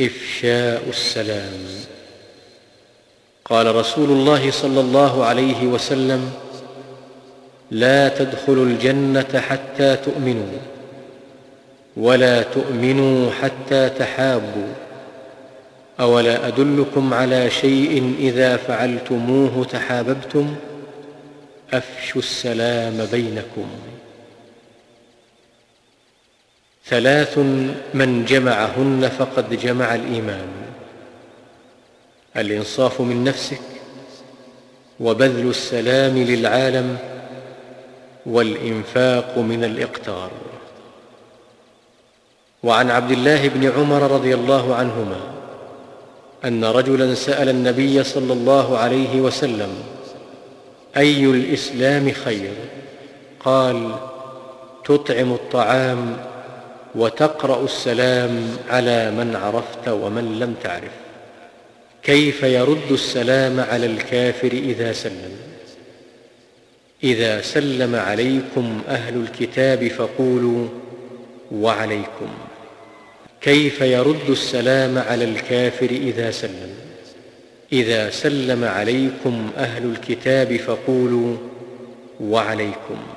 إفشاء السلام. قال رسول الله صلى الله عليه وسلم لا تدخلوا الجنة حتى تؤمنوا ولا تؤمنوا حتى تحابوا. أولا أدلكم على شيء إذا فعلتموه تحاببتم؟ أفشوا السلام بينكم. ثلاث من جمعهن فقد جمع الإيمان. الإنصاف من نفسك وبذل السلام للعالم والإنفاق من الإقتار. وعن عبد الله بن عمر رضي الله عنهما أن رجلا سأل النبي صلى الله عليه وسلم أي الإسلام خير؟ قال تطعم الطعام وتقرأ السلام على من عرفت ومن لم تعرف. كيف يرد السلام على الكافر إذا سلم؟ إذا سلم عليكم أهل الكتاب فقولوا وعليكم. كيف يرد السلام على الكافر إذا سلم؟ إذا سلم عليكم أهل الكتاب فقولوا وعليكم.